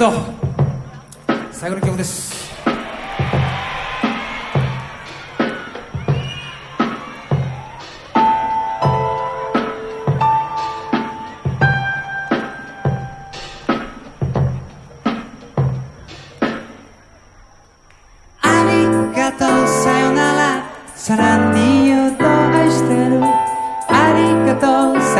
と。最後の曲です。ありがとう。さよなら。さらに言うと愛してる。ありがとう。さよなら